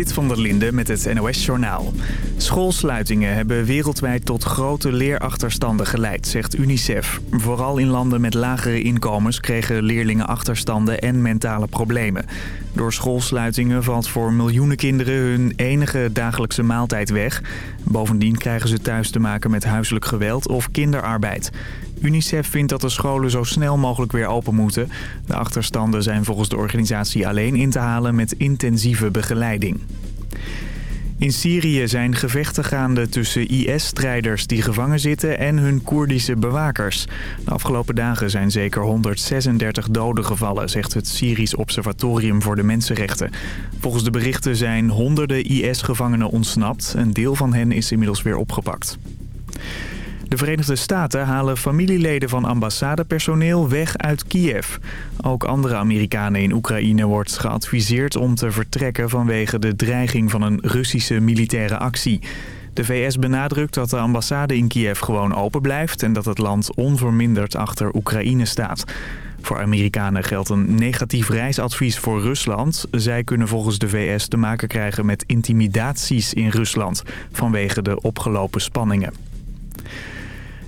Zit van der Linde met het NOS-journaal. Schoolsluitingen hebben wereldwijd tot grote leerachterstanden geleid, zegt UNICEF. Vooral in landen met lagere inkomens kregen leerlingen achterstanden en mentale problemen. Door schoolsluitingen valt voor miljoenen kinderen hun enige dagelijkse maaltijd weg. Bovendien krijgen ze thuis te maken met huiselijk geweld of kinderarbeid. UNICEF vindt dat de scholen zo snel mogelijk weer open moeten. De achterstanden zijn volgens de organisatie alleen in te halen met intensieve begeleiding. In Syrië zijn gevechten gaande tussen IS-strijders die gevangen zitten en hun Koerdische bewakers. De afgelopen dagen zijn zeker 136 doden gevallen, zegt het Syrisch Observatorium voor de Mensenrechten. Volgens de berichten zijn honderden IS-gevangenen ontsnapt. Een deel van hen is inmiddels weer opgepakt. De Verenigde Staten halen familieleden van ambassadepersoneel weg uit Kiev. Ook andere Amerikanen in Oekraïne wordt geadviseerd om te vertrekken vanwege de dreiging van een Russische militaire actie. De VS benadrukt dat de ambassade in Kiev gewoon open blijft en dat het land onverminderd achter Oekraïne staat. Voor Amerikanen geldt een negatief reisadvies voor Rusland. Zij kunnen volgens de VS te maken krijgen met intimidaties in Rusland vanwege de opgelopen spanningen.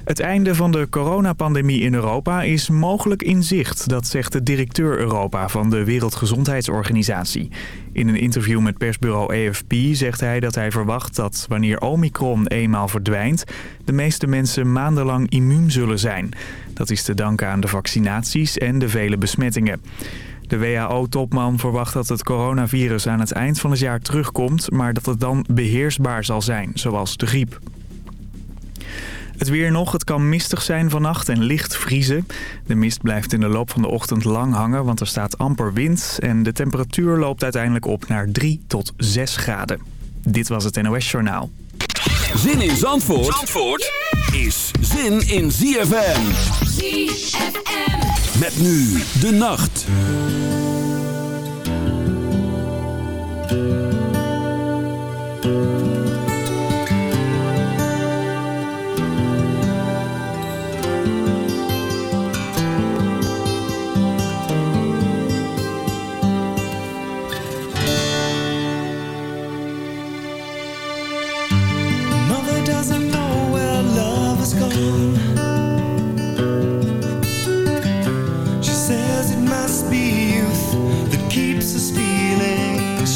Het einde van de coronapandemie in Europa is mogelijk in zicht. Dat zegt de directeur Europa van de Wereldgezondheidsorganisatie. In een interview met persbureau AFP zegt hij dat hij verwacht dat wanneer Omicron eenmaal verdwijnt... de meeste mensen maandenlang immuun zullen zijn. Dat is te danken aan de vaccinaties en de vele besmettingen. De WHO-topman verwacht dat het coronavirus aan het eind van het jaar terugkomt... maar dat het dan beheersbaar zal zijn, zoals de griep. Het weer nog, het kan mistig zijn vannacht en licht vriezen. De mist blijft in de loop van de ochtend lang hangen, want er staat amper wind. En de temperatuur loopt uiteindelijk op naar 3 tot 6 graden. Dit was het NOS Journaal. Zin in Zandvoort, Zandvoort is zin in ZFM. ZFM. Met nu de nacht.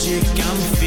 magic I'm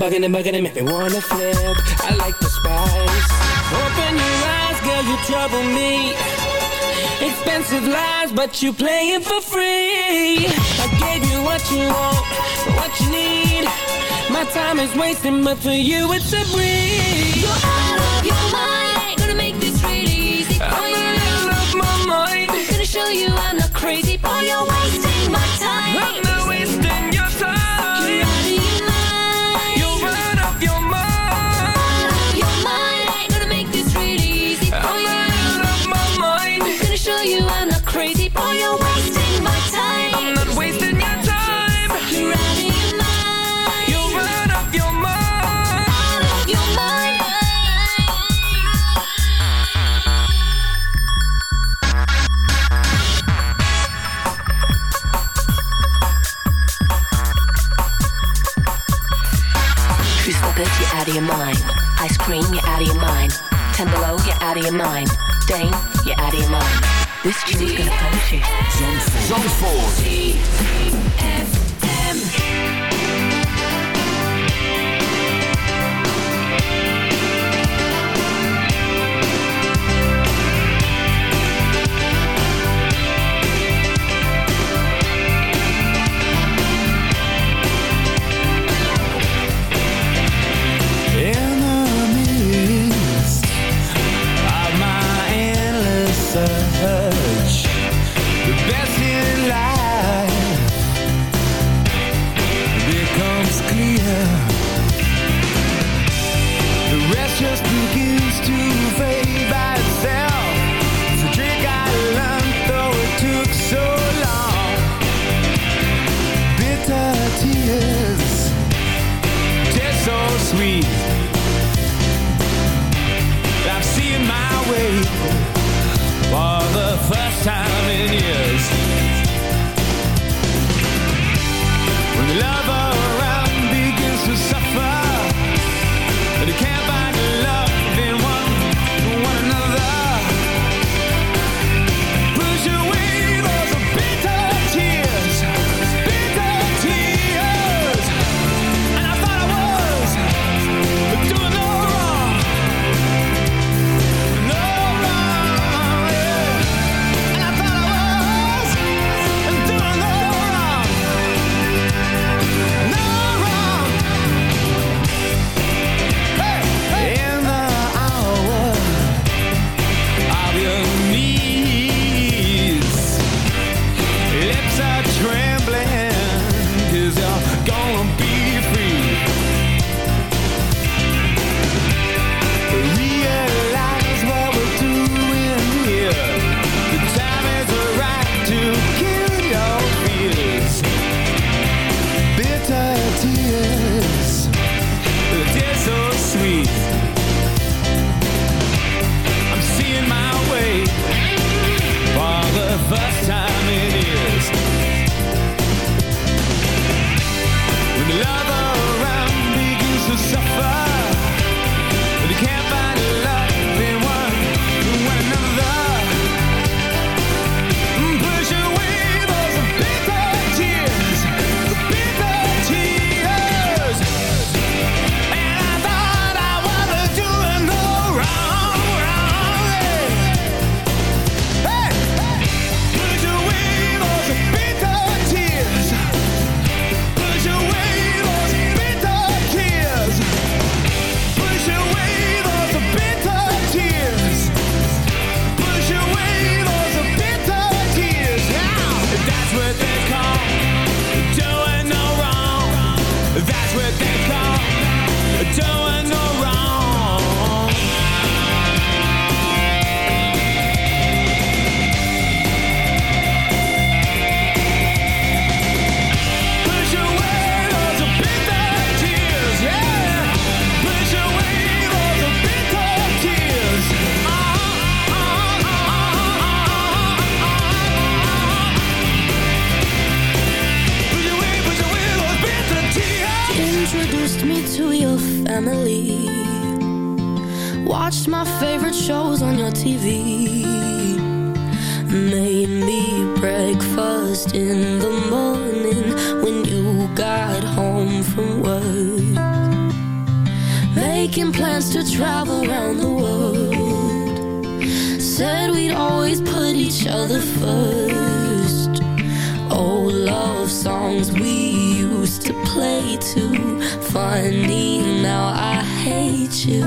bugging and bugging and make me wanna flip. I like the spice. Open your eyes, girl, you trouble me. Expensive lies, but you play it for free. I gave you what you want, what you need. My time is wasting, but for you it's a breeze. You're out of your mind. Gonna make this really easy I'm out of my mind. Gonna show you I'm crazy, boy. You're Zandvoort. Making plans to travel around the world. Said we'd always put each other first. Old love songs we used to play too. Funny, now I hate you.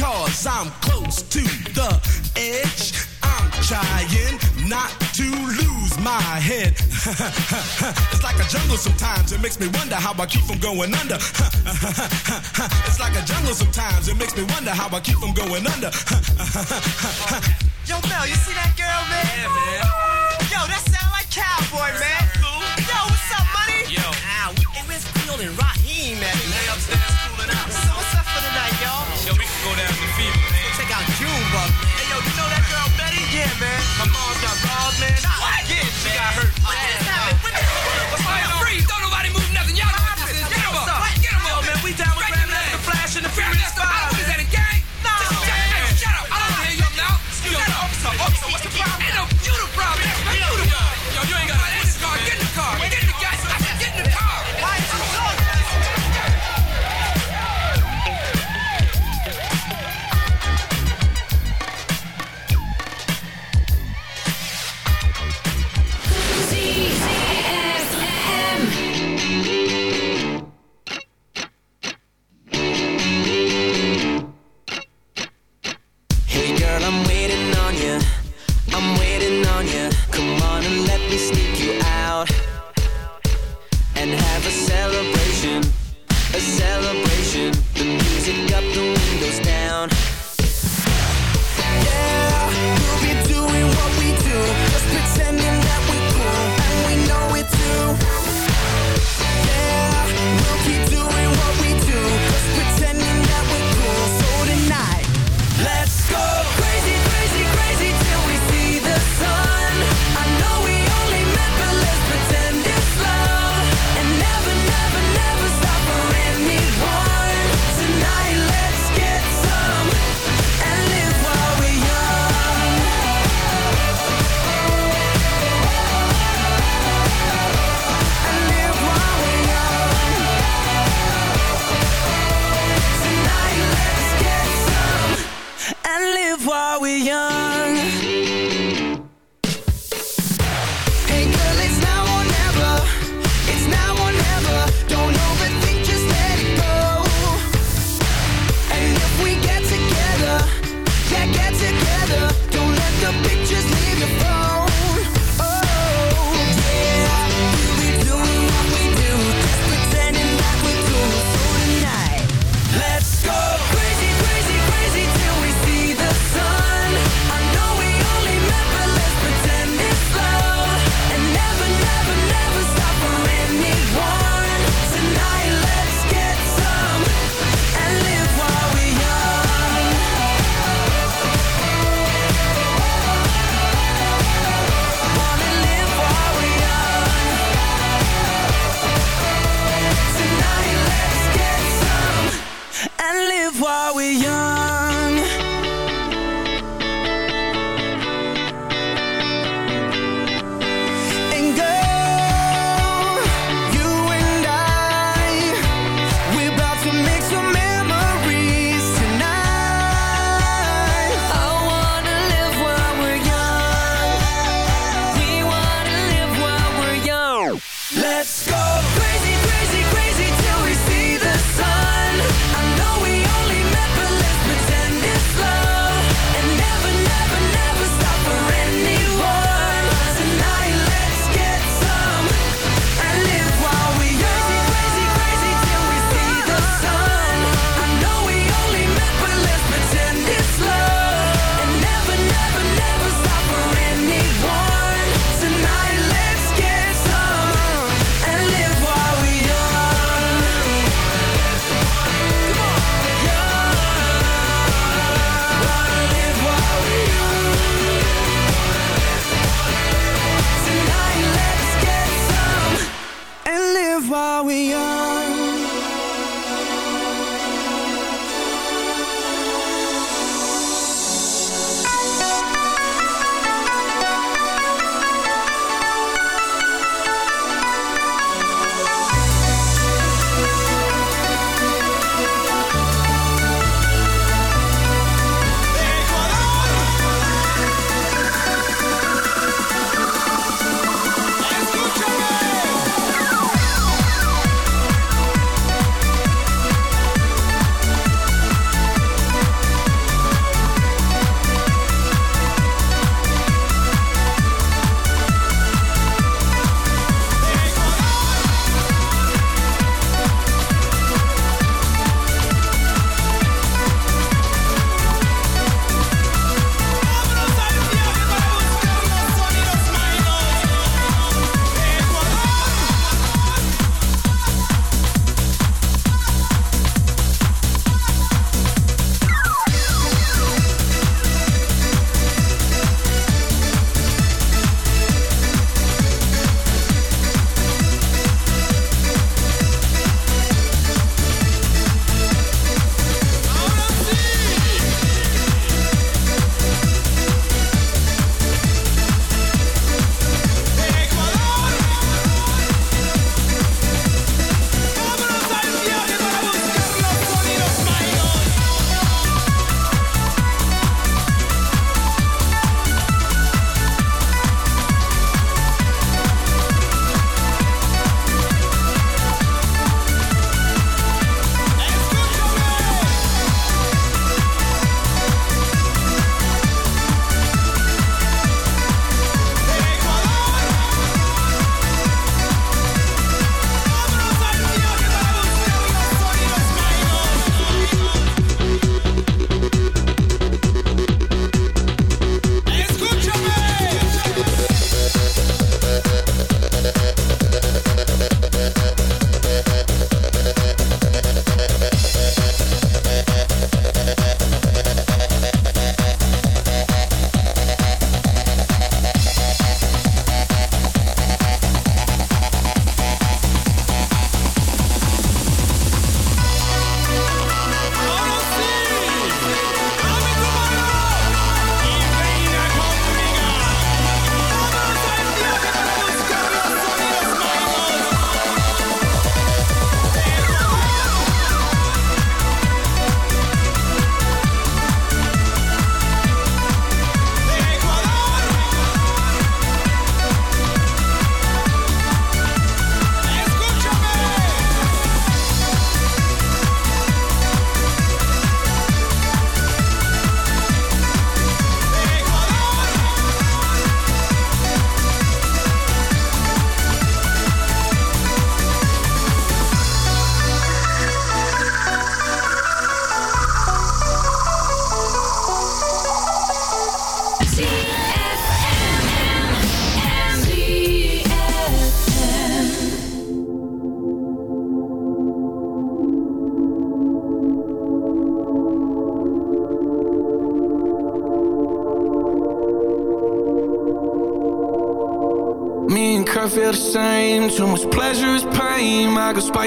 cause I'm close to the edge. I'm trying not to lose my head. it's like a jungle sometimes, it makes me wonder how I keep from going under. it's like a jungle sometimes, it makes me wonder how I keep from going under. Yo, Mel, you see that girl, man? Yeah, man. Yo, that sound like cowboy, man. Yo, what's up, money? Yo. Ah, hey, where's Field and Junebug. Hey, yo, you know that girl Betty? Yeah, man. My mom got robbed, man. What? Yeah, She got hurt.